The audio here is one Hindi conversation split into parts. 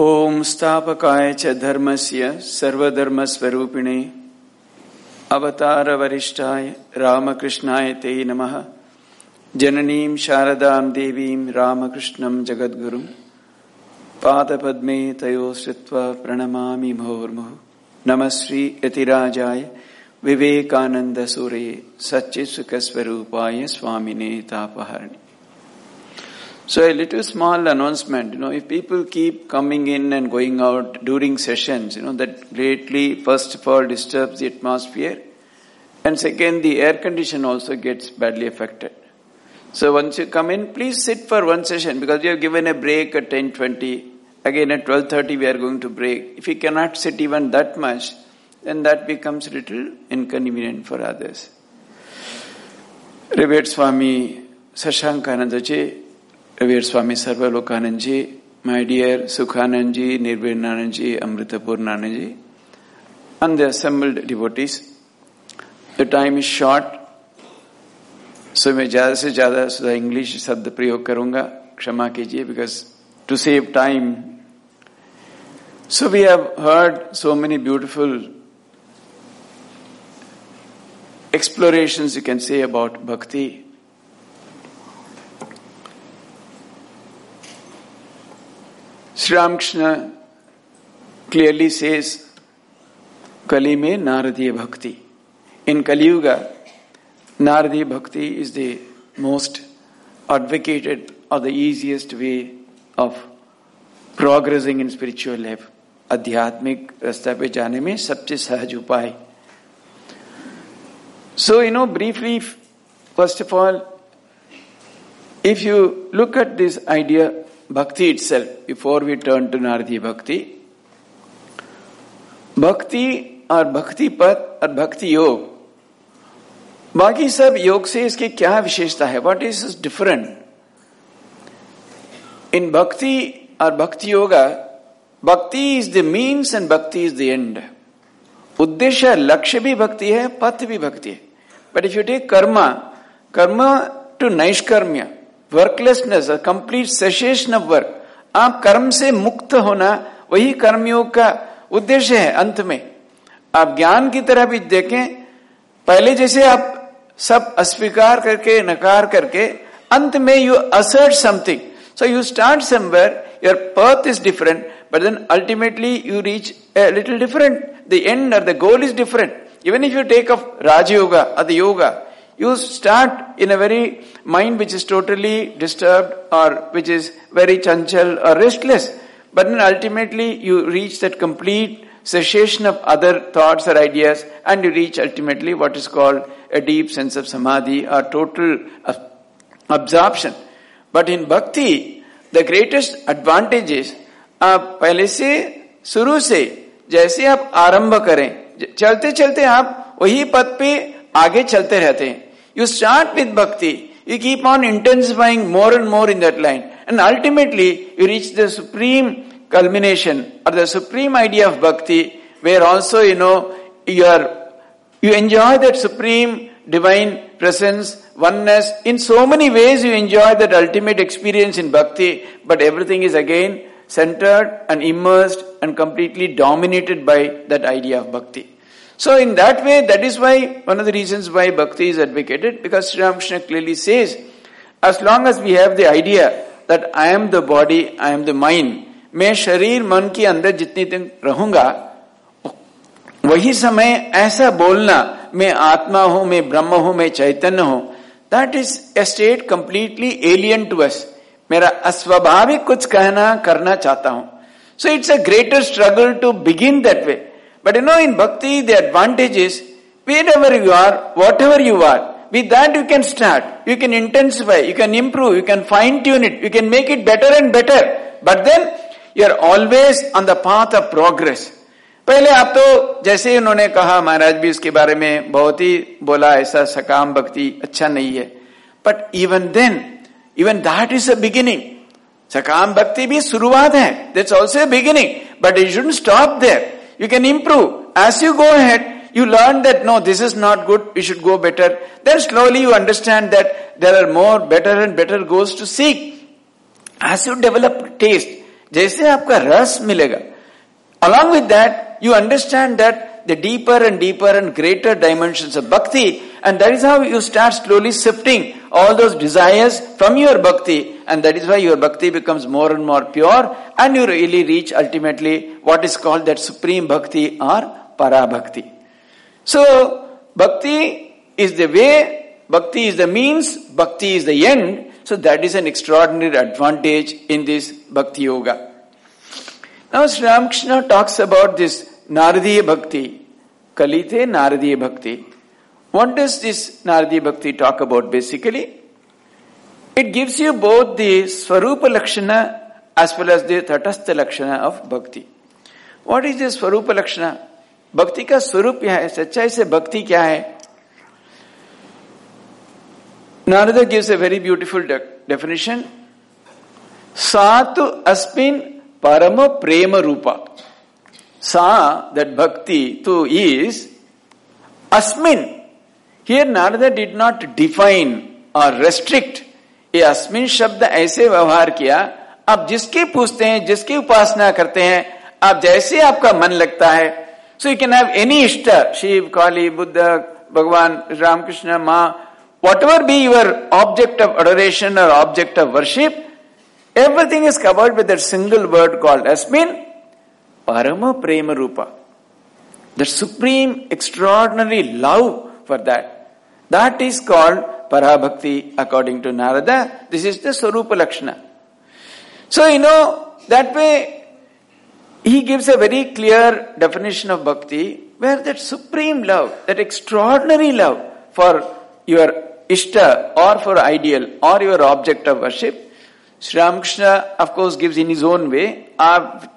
ओम स्थापकाय च धर्मस्य सर्वधर्मस्वरूपिणे अवतार वरिष्ठाय रामकृष्णाय ते नमः। जननीं शारदां देवीं रामकृष्णं जगद्गुरुं। पादपद्मे तयो श्रुत्वा प्रणमामि मुहुर्मुहुः नमः श्री यतिराजाय विवेकानन्दसूरे सच्चित्सुखस्वरूपाय स्वामिने तापहरणि। So a little small announcement, you know, if people keep coming in and going out during sessions, you know, that greatly, first of all, disturbs the atmosphere. And second, the air condition also gets badly affected. So once you come in, please sit for one session because we have given a break at 10.20. Again at 12.30 we are going to break. If you cannot sit even that much, then that becomes a little inconvenient for others. Revered Swami Sashankananda revered Swami Sarvalokananda ji my dear Sukhananda ji Nirvirananda ji Amritapurnananda ji and the assembled devotees the time is short so मैं ज़्यादा से ज़्यादा सुधा इंग्लिश शब्द प्रयोग करूँगा, क्षमा कीजिए because to save time so we have heard so many beautiful exploration you can say about bhakti Sri Ramakrishna clearly says, Kali me Naradiya Bhakti. In Kali Yuga, Naradiya Bhakti is the most advocated or the easiest way of progressing in spiritual life. आध्यात्मिक रास्ता पे जाने में सबसे सहज उपाय So, you know, briefly, first of all, if you look at this idea bhakti itself, before we turn to Naradi Bhakti, भक्ति और भक्ति पथ और भक्ति योग बाकी सब योग से इसकी क्या विशेषता है what is different in bhakti और bhakti yoga bhakti is the means and bhakti is the end उद्देश्य लक्ष्य भी भक्ति है पथ भी भक्ति है but if you take karma karma to naishkarmya worklessness complete cessation of work आप कर्म से मुक्त होना वही कर्मयोग का उद्देश्य है अंत में। आप ज्ञान की तरह भी देखें, पहले जैसे आप सब अस्वीकार करके, नकार करके, अंत में you assert something so you start somewhere your path is different but then ultimately you reach a little different the end और the goal is different even if you take up raja yoga other yoga you start in a very mind which is totally disturbed or which is very chanchal or restless. But then ultimately you reach that complete cessation of other thoughts or ideas and you reach ultimately what is called a deep sense of samadhi or total absorption. But in bhakti, the greatest advantage is आप पहले से शुरू से जैसे आप आरंभ करें चलते चलते आप वही पद पे आगे चलते रहते हैं you start with bhakti, you keep on intensifying more and more in that line, and ultimately you reach the supreme culmination or the supreme idea of bhakti, where also you know you are you enjoy that supreme divine presence, oneness. In so many ways you enjoy that ultimate experience in bhakti, but everything is again centered and immersed and completely dominated by that idea of bhakti. So in that way, that is why, one of the reasons why bhakti is advocated, because Sri Ramakrishna clearly says, as long as we have the idea that I am the body, I am the mind, मैं शरीर मन के अंदर जितनी दिन रहूँगा वही समय ऐसा बोलना मैं आत्मा हूँ मैं ब्रह्म हूँ मैं चैतन्य हूँ that is a state completely alien to us मेरा अस्वाभाविक कुछ कहना करना चाहता हूँ so it's a greater struggle to begin that way But you know, in bhakti, the advantage is wherever you are, whatever you are, with that you can start, you can intensify, you can improve, you can fine tune it, you can make it better and better. But then you are always on the path of progress. पहले आप तो जैसे ही उन्होंने कहा महाराज भी उसके बारे में बहुत ही बोला ऐसा सकाम भक्ति अच्छा नहीं है but even then even that is a beginning सकाम भक्ति भी शुरुआत है that's also beginning but you should stop there You can improve. As you go ahead, you learn that no, this is not good, we should go better. Then slowly you understand that there are more better and better goals to seek. As you develop taste, जैसे आपका रस मिलेगा along with that you understand that the deeper and deeper and greater dimensions of bhakti. And that is how you start slowly shifting all those desires from your bhakti. and that is why your bhakti becomes more and more pure and you really reach ultimately what is called that supreme bhakti or para bhakti. So, bhakti is the way, bhakti is the means, bhakti is the end. So, that is an extraordinary advantage in this bhakti yoga. Now, Sri Ramakrishna talks about this Naradiya bhakti, Kalite Naradiya bhakti. What does this Naradiya bhakti talk about basically? It gives you both the Swarupa Lakshana as well as the Tatastha Lakshana of Bhakti. What is this Swarupa Lakshana? भक्ति का स्वरूप क्या है सच्चाई से भक्ति क्या है Narada gives a very beautiful de- definition. Satu aspin parama prema rupa. Sa, that bhakti, tu is asmin. Here Narada did not define or restrict. ये अस्मिन शब्द ऐसे व्यवहार किया आप जिसके पूछते हैं जिसकी उपासना करते हैं आप जैसे आपका मन लगता है so you can have any ishta Shiva Kali Buddha Bhagavan Ramakrishna Maa whatever be your object of adoration और object of worship everything is covered with that single word called asmin Parama Prema Rupa. The supreme, extraordinary love for that. That is called Parabhakti according to Narada. This is the Swarupa Lakshana. So, you know, that way he gives a very clear definition of bhakti where that supreme love, that extraordinary love for your ishta or for ideal or your object of worship, Ramakrishna of course gives in his own way. Our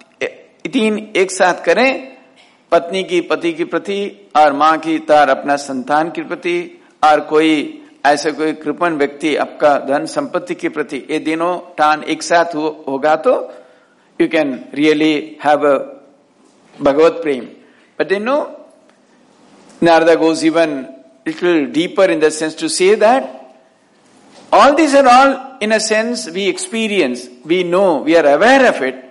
तीन एक साथ करें पत्नी की पति के प्रति और माँ की तार अपना संतान के प्रति और कोई ऐसे कोई कृपण व्यक्ति आपका धन संपत्ति के प्रति ये दिनों टान एक साथ हो, होगा तो you can really have a Bhagwat prem but they know Narada goes even little deeper in the sense to say that all these are all in a sense we experience, we know, we are aware of it,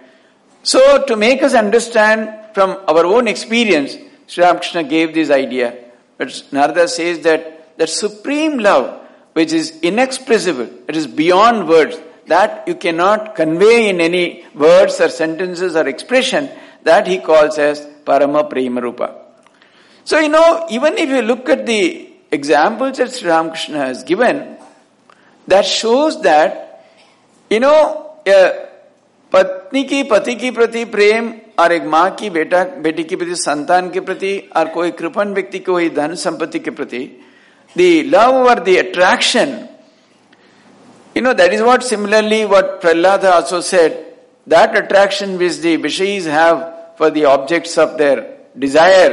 So, to make us understand from our own experience, Sri Ramakrishna gave this idea. But Narada says that that supreme love, which is inexpressible, it is beyond words, that you cannot convey in any words or sentences or expression, that he calls as Parama Prema Rupa. So, you know, even if you look at the examples that Sri Ramakrishna has given, that shows that, you know, uh, पत्नी की पति की प्रति प्रेम और एक माँ की बेटा बेटी के प्रति संतान के प्रति और कोई कृपण व्यक्ति कोई धन संपत्ति के प्रति द लव और the attraction you know that is what similarly what prahlada also said that attraction which the vishis have for the objects of their desire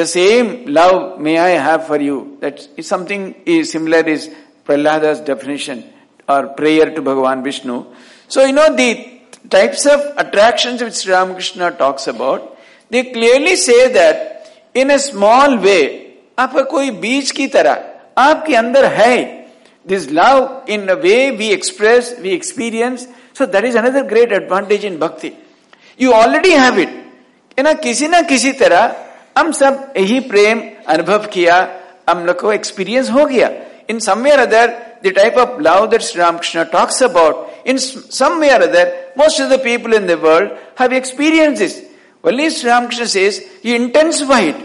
the same love may i have for you that is something is similar is prahlada's definition or prayer to bhagavan vishnu so you know the types of attractions which Sri Ramakrishna talks about, they clearly say that in a small way, आपका कोई बीज की तरह आपके अंदर है। This love in a way we express we experience so that is another great advantage in bhakti you already have it ना किसी ना किसी तरह हम सब यही प्रेम अनुभव किया हम लोग को एक्सपीरियंस हो गया in somewhere other the type of love that Shri Ramakrishna talks about in somewhere other most of the people in the world have experience this only Shri Ramakrishna says you intensified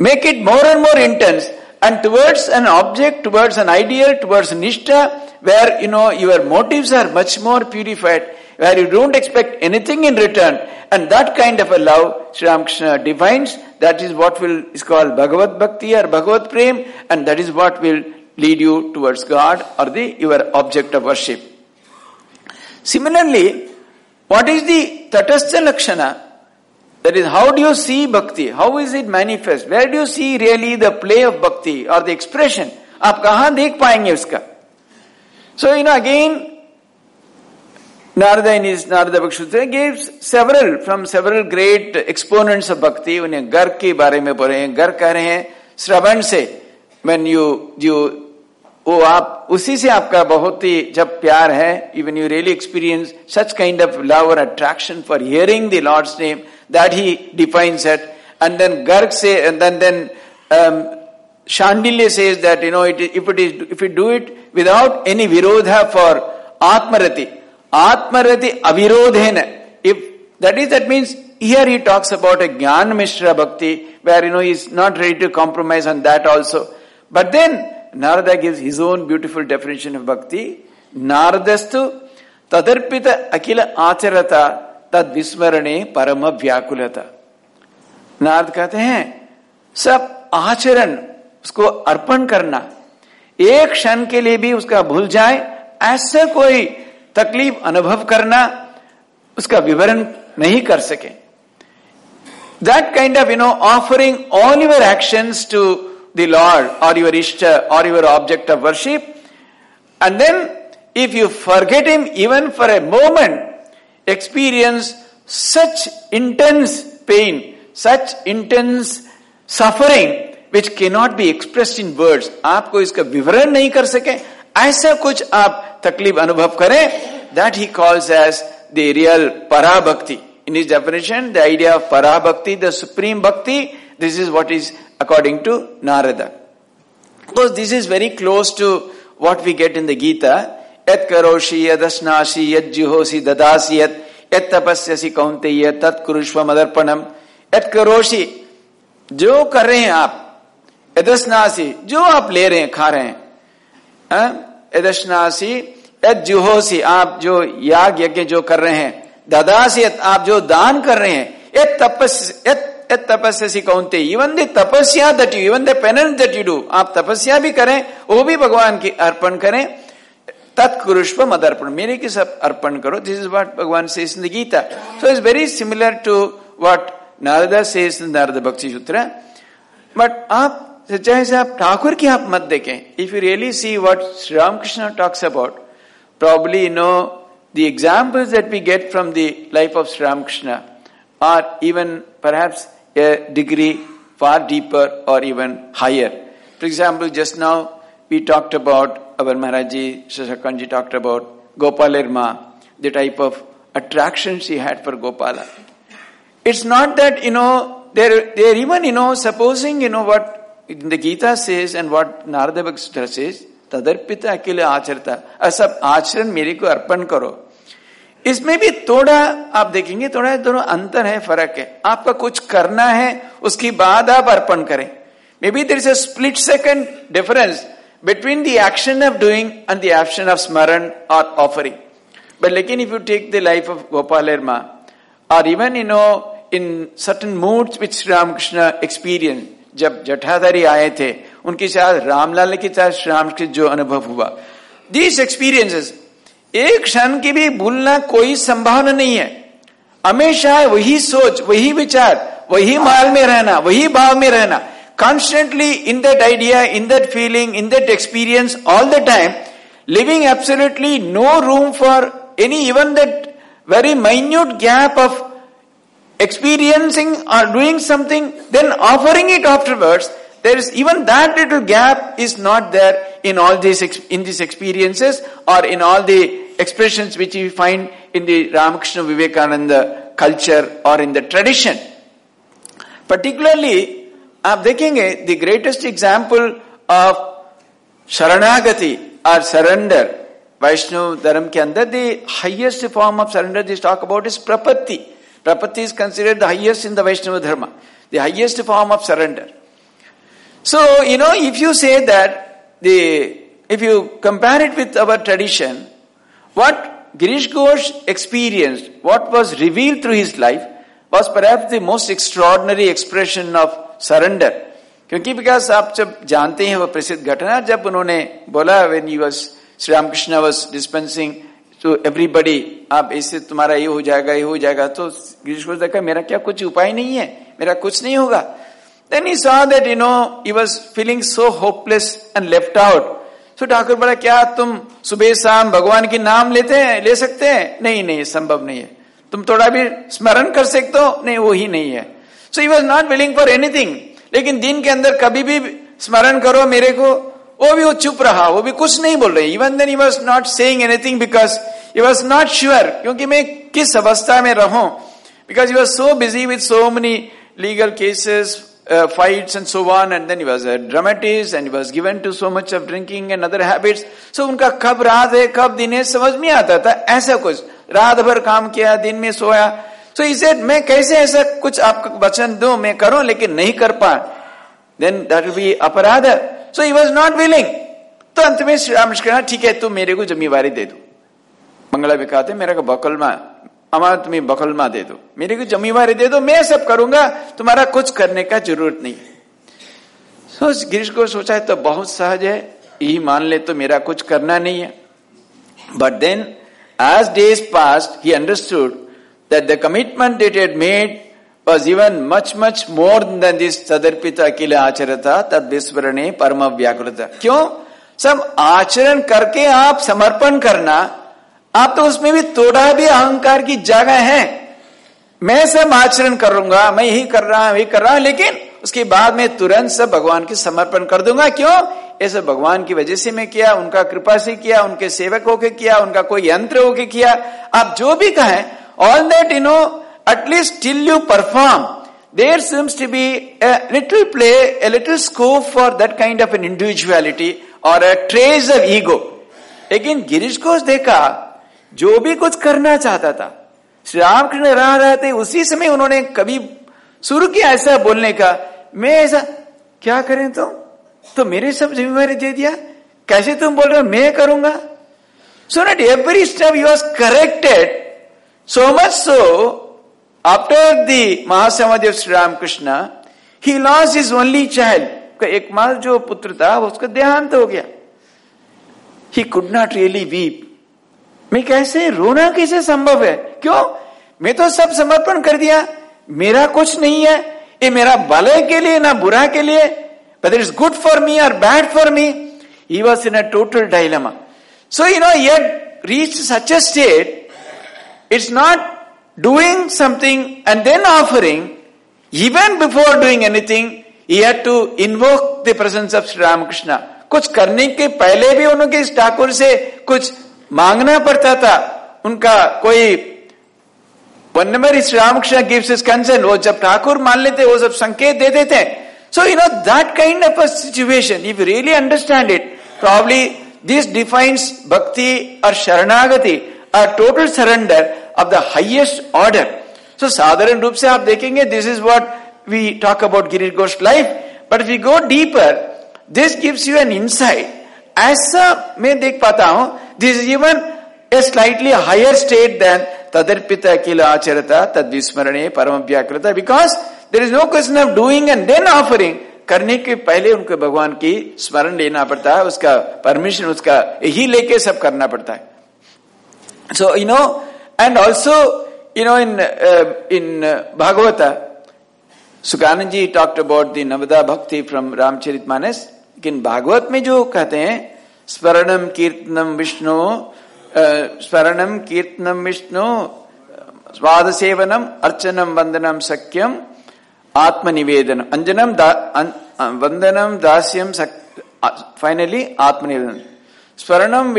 make it more and more intense and towards an object, towards an ideal, towards nishta, where, you know, your motives are much more purified, where you don't expect anything in return. And that kind of a love, Sri Ramakrishna defines, that is what will, is called Bhagavad Bhakti or Bhagavad Prem, and that is what will lead you towards God or the your object of worship. Similarly, what is the tatastha lakshana? That is, how do you see bhakti? How is it manifest? Where do you see really the play of bhakti or the expression? आप कहाँ देख पाएँगे उसका So, you know, again, Narada in his Narada Bhakshutra gives several, from several great exponents of bhakti, उन्हें गर्ग के बारे में बोल हैं गर्ग कह रहे हैं श्रवण से when you, you वो आप, उसी से आपका बहुत ही जब प्यार है even you really experience such kind of love और attraction for hearing the Lord's name that he define it and then Garga say then then Shandilya says that you know it if it is if you do it without any virodha for atmarati atmarati avirodhena if that is that means here he talks about a jnana mishra bhakti where you know is not ready to compromise on that also but then Narada gives his own beautiful definition of bhakti. Naradastu tadarpita akila acharata tad vismarane parama vyakulata. Narada कहते हैं सब आचरण उसको अर्पण करना एक क्षण के लिए भी उसका भूल जाए ऐसा कोई तकलीफ़ अनुभव करना उसका विवरण नहीं कर सके that kind of you know offering all your actions to the Lord or your Ishta or your object of worship. And then if you forget Him even for a moment, experience such intense pain, such intense suffering which cannot be expressed in words. आपको इसका विवरण नहीं कर सके ऐसा कुछ आप तकलीफ़ अनुभव करें that he calls as the real parabhakti. In his definition, the idea of parabhakti, the supreme bhakti, this is what is according to Narada. Because this is very close to what we get in the Gita. Yat karoshi yadasnashi yat juhosi dadasi yat yat tapasyasi kaunteya tat kurushva madarpanam yat karoshi जो कर रहे हैं आप यदस्नासी जो आप ले रहे हैं खा रहे हैं यदस्नासी यद जुहोसी आप जो याग यज्ञ जो कर रहे हैं ददासी आप जो दान कर रहे हैं यद तपस यद तपस्या कौनते even the tapasya that you even the penance that you do आप तपस्या भी करें, वो भी भगवान की अर्पण करें तत्कुरुष्व मदर्पण। मेरे के सब अर्पण करो। This is what Bhagavan say in the Gita so is very similar to what Narada say Narada Bhakti सूत्र बट आप चाहे से आप ठाकुर की आप मत देखें if you really see what Shri Ramakrishna talks about probably you know the that we get from the life of Sri Ramakrishna or even perhaps a degree far deeper or even higher. For example, just now we talked about our Maharaji, Shashakanji talked about Gopal Irma, the type of attraction she had for Gopala. It's not that, you know, they're, they're even, you know, supposing, you know, what the Gita says and what Narada Bhakta says, तदर्पिता अकेले आचरता सब आचरण मेरे को अर्पण करो इसमें भी थोड़ा, आप देखेंगे, थोड़ा दोनों अंतर है, फ़र्क है। आपका कुछ करना है, उसके बाद आप अर्पण करें। Maybe there is a split second difference between the action of doing and the action of smarana और ऑफरिंग बट लेकिन if you take the life of Gopal Verma और even you know in certain moods which Shri Ramakrishna experience जब जठाधारी आए थे, उनके साथ रामलाल के साथ श्री रामकृष्ण जो अनुभव हुआ। दीज एक्सपीरियंसेस एक क्षण की भी भूलना कोई संभावना नहीं है। हमेशा वही सोच, वही विचार, वही माल में रहना, वही भाव में रहना constantly in that idea in that feeling in that experience all the time living absolutely no room for any even that very minute gap of experiencing और doing something then offering it afterwards there is even that little gap is not there in all this in this experiences और in all the expressions which we find in the Ramakrishna Vivekananda culture or in the tradition. Particularly, आप देखेंगे the greatest example of sharanagati or surrender Vaishnav Dharam के अंदर the highest form of surrender they talk about is prapatti. Prapatti is considered the highest in the Vaishnava Dharma, the highest form of surrender. So, you know, if you say that the, if you compare it with our tradition, what Girish Ghosh experienced, what was revealed through his life, was perhaps the most extraordinary expression of surrender. क्योंकि बिकॉज़ आप जब जानते हैं वो प्रसिद्ध घटना जब उन्होंने बोला when you was Shri Ramakrishna was dispensing to everybody आप इससे तुम्हारा ये हो जाएगा ये हो जाएगा तो गिरीश घोष देखा मेरा क्या कुछ उपाय नहीं है मेरा कुछ नहीं होगा then he saw that, you know, he was feeling so hopeless and left out. तो ठाकुर बोला, क्या तुम सुबह शाम भगवान के नाम लेते हैं, ले सकते हैं? नहीं नहीं संभव नहीं है। तुम थोड़ा भी स्मरण कर सकते हो? नहीं, वो ही नहीं है। So he was not willing for anything लेकिन दिन के अंदर कभी भी स्मरण करो मेरे को। वो भी वो चुप रहा, वो भी कुछ नहीं बोल रहे। Even then he was not saying anything because he was not sure क्योंकि मैं किस अवस्था में रहूँ? Because you was so busy with so many legal cases uh, fights and so on and then he was a dramatist and he was given to so much of drinking and other habits. So उनका कब रात है कब दिन है समझ में आता था ऐसा कुछ रात भर काम किया दिन में सोया सो इसे मैं कैसे ऐसा कुछ आपको वचन दू मैं करूँ लेकिन नहीं कर पा देन दैट विल बी अपराध so he was not willing तो अंत में श्री रामकृष्ण ठीक है तू मेरे को जिम्मेवारी दे दो मंगला भी कहते मेरे बकल में अमार तुम्हें बकलमा दे दो। मेरे को जिम्मेवारी दे दो, मैं सब करूँगा, तुम्हारा कुछ करने का ज़रूरत नहीं। सोच, गिरीश को सोचा है तो बहुत सहज है। यही मान ले तो मेरा कुछ करना नहीं है। But then as days pass he understood that the commitment that had made was even much much more than this तदर्पित अकेले आचरता तद विस्मरणे परम व्याकुलता क्यों? सब आचरण करके आप समर्पण करना आप तो उसमें भी थोड़ा भी अहंकार की जगह है। मैं सब आचरण करूँगा, मैं यही कर रहा हूँ, यही कर रहा हूँ, लेकिन उसके बाद में तुरंत सब भगवान के समर्पण कर दूँगा। क्यों? ऐसे भगवान की वजह से मैं किया, उनका कृपा से किया, उनके सेवक होके किया, उनका कोई यंत्र होके किया। आप जो भी कहें all that you know at least till you perform there seems to be little play a little scope for that kind of an individuality और ट्रेज ऑफ़ ईगो लेकिन गिरीश को देखा जो भी कुछ करना चाहता था। श्री रामकृष्ण रह रहे थे, उसी समय उन्होंने कभी शुरू किया ऐसा बोलने का। मैं ऐसा, क्या करें तो तो मेरे सब जिम्मेवारी दे दिया। कैसे तुम बोल रहे हो? मैं करूँगा। So not every step you was corrected so much so after the महासमादेव Shri Ramakrishna he lost his only child एकमात्र जो पुत्र था उसका देहांत हो गया। He could not really weep मैं कैसे? रोना कैसे संभव है? क्यों? मैं तो सब समर्पण कर दिया। मेरा कुछ नहीं है। ये मेरा भले के लिए, ना बुरा के लिए। But it good for me और bad for me he was in a total dilemma so you know yet reach such a state it's not doing something and then offering even before doing anything you to invoke the presence of Shri Ramakrishna कुछ करने के पहले भी उनके इस ठाकुर से कुछ मांगना पड़ता था। उनका कोई Shri Ramakrishna gives is concern वो जब ठाकुर मान लेते, वो सब संकेत दे देते हैं। So you know that kind of a situation if really understand it probably this defines भक्ति और शरणागति a total surrender of the highest order so साधारण रूप से आप देखेंगे this is what we talk about Girish Ghosh life but we go deeper this gives you an insight ऐसा मैं देख पाता हूँ even a slightly higher state than तदर्पित अखिल आचरता तद विस्मरणे परम व्याकृत because there is no question of doing and then offering करने के पहले उनको भगवान की स्मरण लेना पड़ता है उसका परमिशन उसका यही लेके सब करना पड़ता है so you know and also you know in in Bhagwat Sukhanand ji talked about the navadha bhakti from Ramcharit Manas लेकिन भागवत में जो कहते हैं स्मरणम कीर्तनम विष्णु स्मरणम कीर्तनम विष्णु स्वाद सेवनम अर्चनम वंदनम सक्यम आत्मनिवेदन अंजनम दा, अं, वंदनम दास्यम फाइनली आत्मनिवेदन स्मरणम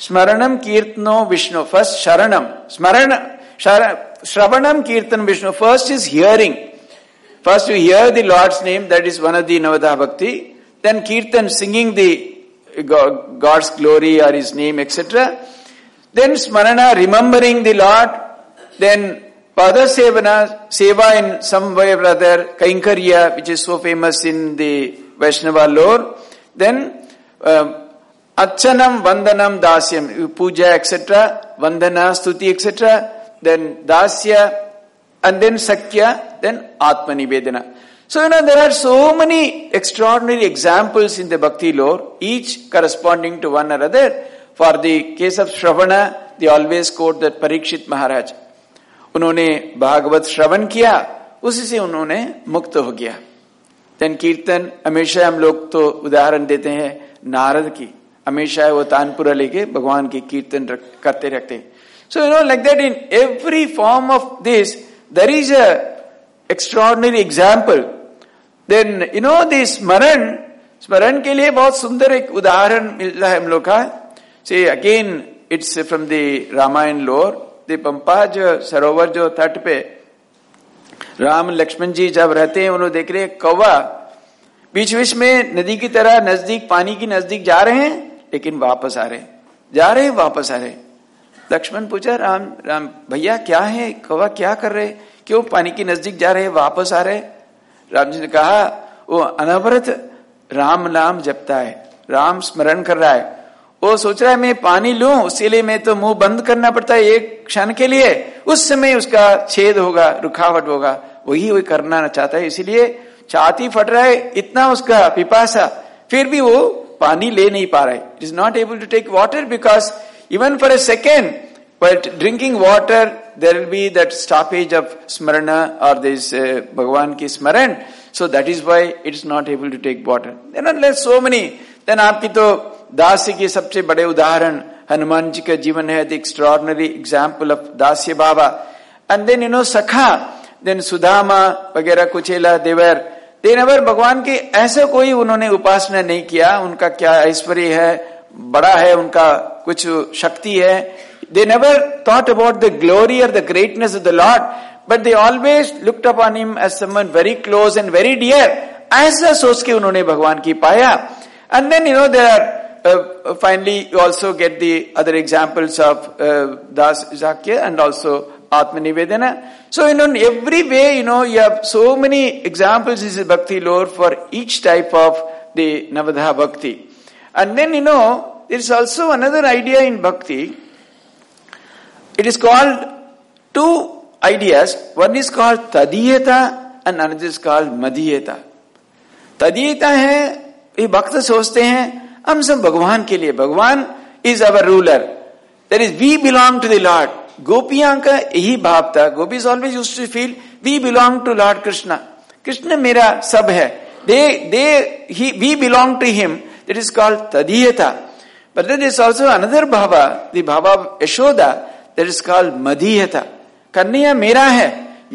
स्मरणम कीर्तनो विष्णु फ़र्स्ट शरणम स्मरण श्रवणम कीर्तन Vishnu first is hearing first you hear the lord's name that is one of the navadha bhakti Then Kirtan singing the God's glory or His name, etc. Then Smarana remembering the Lord. Then Pada Sevana, Seva in some way or other, Kainkarya, which is so famous in the Vaishnava lore. Then um, Achanam, Vandanam, Dasyam, Puja, etc. Vandana, Stuti, etc. Then Dasya, and then Sakya, then Atmanivedana. So, you know, there are so many extraordinary examples in the Bhakti lore, each corresponding to one another. For the case of Shravana, they always quote that Parikshit Maharaj. उन्होंने भागवत श्रवण किया उसी से उन्होंने मुक्त हो गया देन कीर्तन हमेशा हम लोग तो उदाहरण देते हैं नारद की हमेशा वो तानपुरा लेके भगवान की कीर्तन करते रखते हैं so you know like that in every form of this there is a extraordinary example then, you know, this Maran, स्मरण के लिए बहुत सुंदर एक उदाहरण मिल रहा है हम लोग का से again it's from the Ramayana lore the Pampa जो सरोवर जो तट पे राम लक्ष्मण जी जब रहते हैं उन्होंने देख रहे कौवा बीच बीच में नदी की तरह नज़दीक पानी की नज़दीक जा रहे हैं लेकिन वापस आ रहे जा रहे हैं वापस आ रहे लक्ष्मण पूछा राम राम भैया क्या है कौवा क्या कर रहे क्यों पानी की नज़दीक जा रहे वापस आ रहे राम जी ने कहा वो अनवरत राम नाम जपता है, राम स्मरण कर रहा है। वो सोच रहा है, मैं पानी लू, उसी लिए मैं तो मुँह बंद करना पड़ता है एक क्षण के लिए। उस समय उसका छेद होगा रुखावट होगा, वही वही करना चाहता है। इसीलिए छाती फट रहा है, इतना उसका पिपासा। फिर भी वो पानी ले नहीं पा रहा है। It is not able to take water because even for a second but drinking water there will be that stoppage of स्मरण और दिस भगवान की स्मरण so that is why it is not able to take water then so many then आपकी तो दास्य के सबसे बड़े उदाहरण हनुमान जी का जीवन है the extraordinary example of dasya Baba and then you know sakha then Sudama वगैरह कुचेला देवर देन अगर भगवान के ऐसे कोई उन्होंने उपासना नहीं किया उनका क्या ऐश्वर्य है बड़ा है उनका कुछ शक्ति है they never thought about the glory और the greatness of the lord but they always looked upon him as someone very close and very dear ऐसा सोच के उन्होंने भगवान की पाया and then you know there are uh, finally, you also get the other examples of uh, Das Zakya and also Atma Nivedana. So, you know, in every way, you know, you have so many examples in the Bhakti lore for each type of the Navadha Bhakti. And then, you know, there is also another idea in Bhakti. It is called two ideas. One is called Tadiyata and another is called Madhiyata. Tadiyata है, ये भक्त सोचते हैं, हम सब भगवान के लिए। Bhagwan is our ruler there is we belong to the lord गोपियाँ का यही भाव था। Gopis always use to feel we belong to lord Krishna Krishna मेरा सब है। They they he we belong to him that is called tadiyata but there is also another bhava the bhava Yashoda that is called madhiyata Kanhaiya मेरा है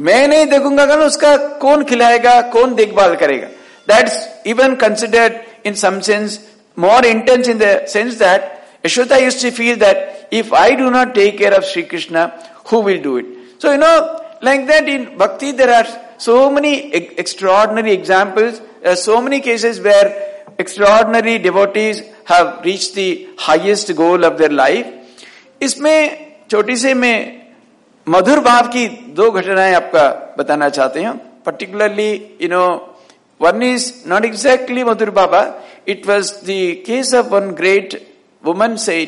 मैं नहीं देखूँगा कल उसका कौन खिलाएगा कौन देखभाल करेगा that's even considered in some sense more intense in the sense that Yashoda use to feel that if I do not take care of Shri Krishna who will do it so you know like that in bhakti there are so many extraordinary examples so many cases where extraordinary devotees have reach the highest goal of their life इसमें छोटी से मैं मधुर भाव की दो घटनाएँ आपका बताना चाहते हैं। Particularly you know one is not exactly madhura Baba It was the case of one great woman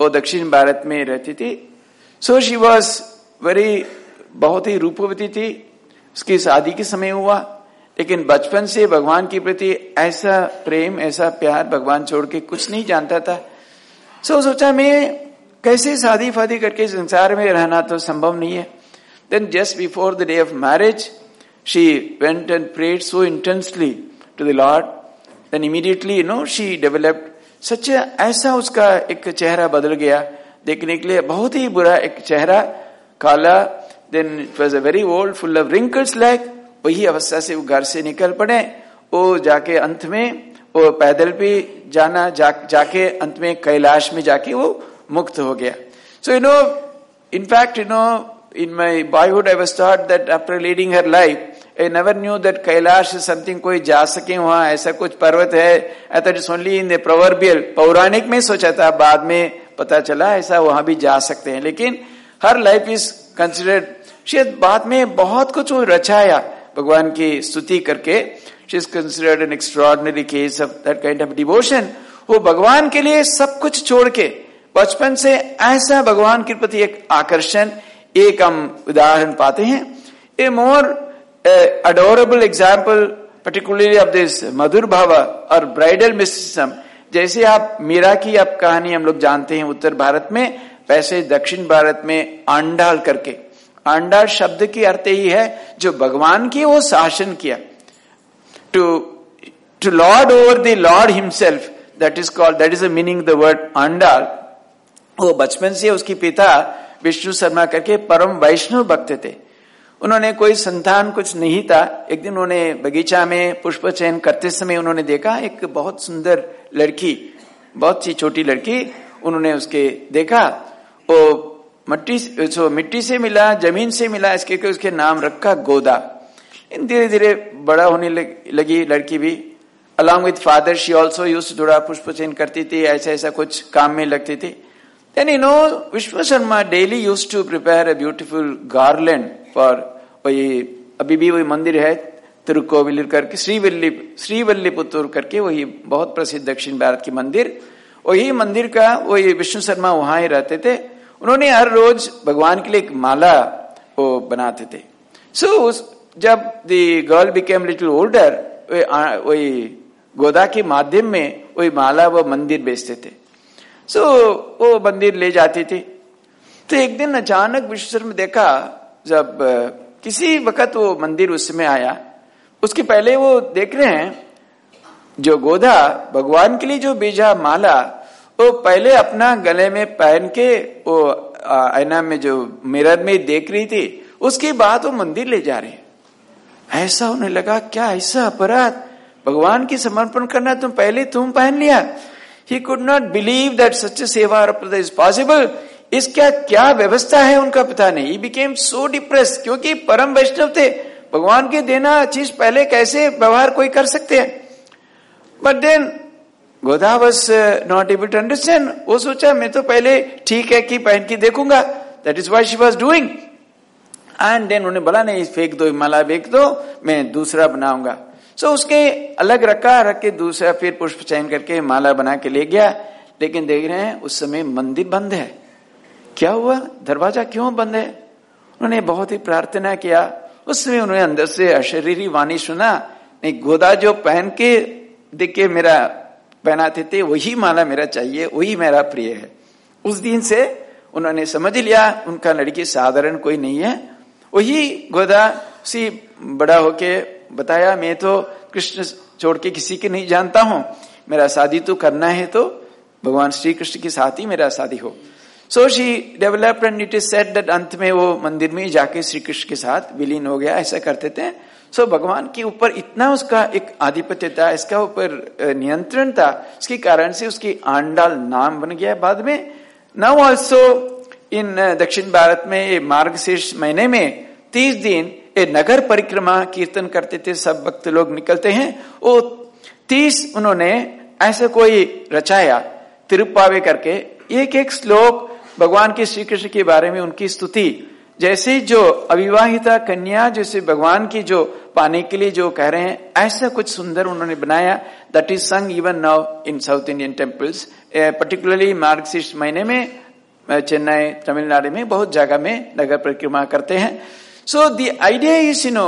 वो दक्षिण भारत में रहती थी। सो शी वॉज़ वेरी बहुत ही रूपवती थी। उसकी शादी के समय हुआ। लेकिन बचपन से भगवान के प्रति ऐसा प्रेम, ऐसा प्यार भगवान छोड़ के कुछ नहीं जानता था। सो सोचा मैं कैसे शादी फादी करके संसार में रहना तो संभव नहीं है। Then just before the day of marriage went and prayed so intensely to the Lord. Then immediately, you know, she developed such a, ऐसा उसका एक चेहरा बदल गया। देखने के लिए बहुत ही बुरा एक चेहरा काला। Then it was a very old full of wrinkles like वही अवस्था से वो घर से निकल पड़े। वो जाके अंत में वो पैदल भी जाना जा, जाके अंत में कैलाश में जाके वो मुक्त हो गया। So you know in fact you know in my boyhood I was thought that after leading her life I never knew that Kailash something कोई जा सके वहाँ ऐसा कुछ पर्वत है। ओनली इन द प्रोवर्बियल पौराणिक में सोचा था बाद में पता चला ऐसा वहाँ भी जा सकते हैं। लेकिन हर लाइफ इज़ कंसिडर्ड शायद बाद में बहुत कुछ वो रचाया भगवान की स्तुति करके। She is considered an extraordinary case of that kind of devotion वो भगवान के लिए सब कुछ छोड़ के बचपन से ऐसा भगवान के प्रति एक आकर्षण एक हम उदाहरण पाते हैं। A more adorable example, particularly of this मधुर भाव और ब्राइडल मिस्टिसिज्म जैसे आप मीरा की आप कहानी हम लोग जानते हैं उत्तर भारत में वैसे दक्षिण भारत में आंडाल करके। आंडाल शब्द की अर्थ ही है जो भगवान की वो शासन किया। To to lord over the lord himself that is called that is the meaning the word Andal वो बचपन से उसकी पिता विष्णु शर्मा करके परम वैष्णव भक्त थे। उन्होंने कोई संतान कुछ नहीं था। एक दिन उन्होंने बगीचा में पुष्प चयन करते समय उन्होंने देखा, एक बहुत सुंदर लड़की, बहुत सी छोटी लड़की उन्होंने उसके देखा। वो मट्टी मिट्टी से मिला, ज़मीन से मिला, इसके, उसके नाम रखा गोदा। धीरे धीरे बड़ा होने लगी लड़की भी। Along with father she also use थोड़ा पुष्प चयन करती थी ऐसा ऐसा कुछ काम में लगती थी। Then you know Vishwa Sharma daily use to prepare a beautiful garland for वही अभी भी वही मंदिर है तिरुकोविल करके श्रीवल्ली श्रीवल्लीपुत्तूर करके वही बहुत प्रसिद्ध दक्षिण भारत की मंदिर। वही मंदिर का वही विष्णु शर्मा वहाँ ही रहते थे। उन्होंने हर रोज भगवान के लिए एक माला वो बनाते थे। सो so, जब the girl became little older वही गोदा के माध्यम में वही माला वो मंदिर बेचते थे। सो so, वो मंदिर ले जाती थी। तो एक दिन अचानक विश्व में देखा जब किसी वक्त वो मंदिर उसमें आया उसके पहले वो देख रहे हैं जो गोदा भगवान के लिए जो बीजा माला वो पहले अपना गले में पहन के वो आईना में जो मिरर में देख रही थी उसके बाद वो मंदिर ले जा रहे ऐसा होने लगा, क्या ऐसा अपराध? भगवान की समर्पण करना तुम पहले तुम पहन लिया। He could not believe that such seva is possible इसका क्या व्यवस्था है उनका पता नहीं ही बिकेम सो डिप्रेस क्योंकि परम वैष्णव थे। भगवान के देना चीज़ पहले कैसे व्यवहार कोई कर सकते हैं? But then Goda was not able to understand वो सोचा, मैं तो पहले ठीक है कि पहन के देखूँगा। That is why she was doing and then उन्हें बोला नहीं फेंक दो माला फेंक दो मैं दूसरा बनाऊँगा. सो so, उसके अलग रखा रख के दूसरा फिर पुष्प चयन करके माला बना के ले गया। लेकिन देख रहे हैं उस समय मंदिर बंद है। क्या हुआ? दरवाज़ा क्यों बंद है? उन्होंने बहुत ही प्रार्थना किया। उस समय उन्होंने अंदर से अशरीरी वाणी सुना। नहीं गोदा जो पहन के देख मेरा पहनाते थे वही माला मेरा चाहिए वही मेरा प्रिय है। उस दिन से उन्होंने समझ लिया उनका लड़की साधारण कोई नहीं है। वही गोदा सी बड़ा होके बताया मैं तो कृष्ण छोड़ के किसी के नहीं जानता हूँ। मेरा शादी तो करना है तो भगवान श्री कृष्ण के साथ ही मेरा शादी हो। So she developed and it is said that अंत में वो मंदिर में जाके श्री कृष्ण के साथ विलीन हो गया ऐसा करते थे। सो so, भगवान के ऊपर इतना उसका एक आधिपत्य था इसका ऊपर नियंत्रण था इसके कारण से उसकी आंडाल नाम बन गया बाद में। नाउ ऑल्सो इन दक्षिण भारत में मार्ग शीर्ष महीने में तीस दिन ये नगर परिक्रमा कीर्तन करते थे, सब भक्त लोग निकलते हैं। वो तीस उन्होंने ऐसे कोई रचाया तिरुपावे करके। एक एक श्लोक भगवान के श्री कृष्ण के बारे में उनकी स्तुति, जैसे जो अविवाहिता कन्या, जैसे भगवान की जो पाने के लिए जो कह रहे हैं, ऐसा कुछ सुंदर उन्होंने बनाया। That is sung even now in south Indian temples particularly Margashirsha महीने में चेन्नई, तमिलनाडु में बहुत जगह में नगर परिक्रमा करते हैं। So the idea is you know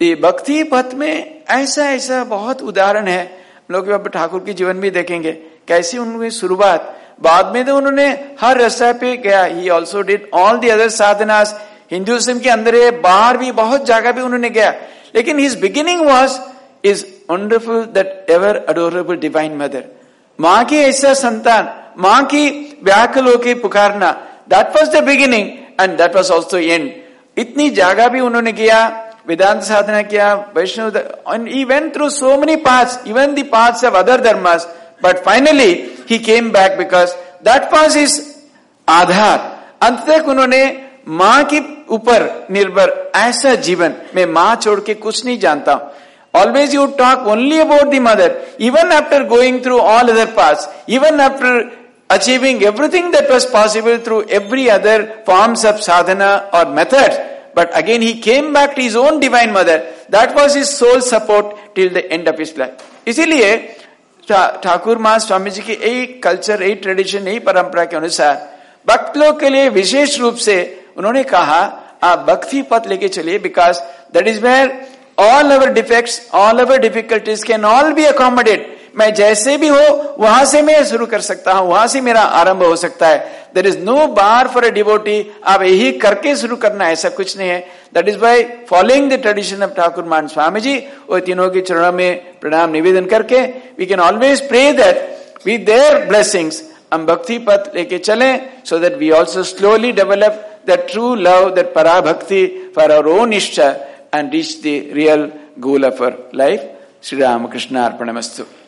भक्ति पथ में ऐसा ऐसा बहुत उदाहरण है। लोग ठाकुर की जीवन भी देखेंगे, कैसी उनकी शुरुआत। बाद में तो उन्होंने हर रास्ता पे गया। He also did all the other sadhanas Hinduism के अंदर है बाहर भी बहुत जगह भी उन्होंने गया। लेकिन his beginning was is wonderful that ever adorable divine mother माँ की ऐसा संतान माँ की व्याकुल होकर पुकारना। That was the beginning and that was also and इतनी जागा भी उन्होंने किया, वेदांत साधना किया, Vaishnava went through so many paths even the paths of other dharmas but finally he came back because that path is आधार अंत तक उन्होंने माँ के ऊपर निर्भर ऐसा जीवन, मैं माँ छोड़ के कुछ नहीं जानता। Always you talk only about the mother even after going through all other paths even after achieving everything that was possible through every other forms of sadhana और method but again he came back to his own divine mother that was his sole support till the end of his life इसीलिए ठाकुर माँ स्वामी जी की यही कल्चर यही ट्रेडिशन यही परंपरा के अनुसार भक्त लोग के लिए विशेष रूप से उन्होंने कहा, आप भक्ति पथ लेके चलिए because that is where all our defects all our difficulties can all be accommodate मैं जैसे भी हो वहाँ से मैं शुरू कर सकता हूँ वहाँ से मेरा आरंभ हो सकता है there is no bar for a devotee आप यही करके शुरू करना ऐसा कुछ नहीं है that is by following the tradition of Thakur Ma Swami ji और तीनों के चरणों में प्रणाम निवेदन करके we can always pray that with their blessings हम भक्ति पथ लेके चले so that we also slowly develop that love love, that parabhakti for our own ishta and reach the real goal of our life. Sri Ramakrishna Arpanamastu.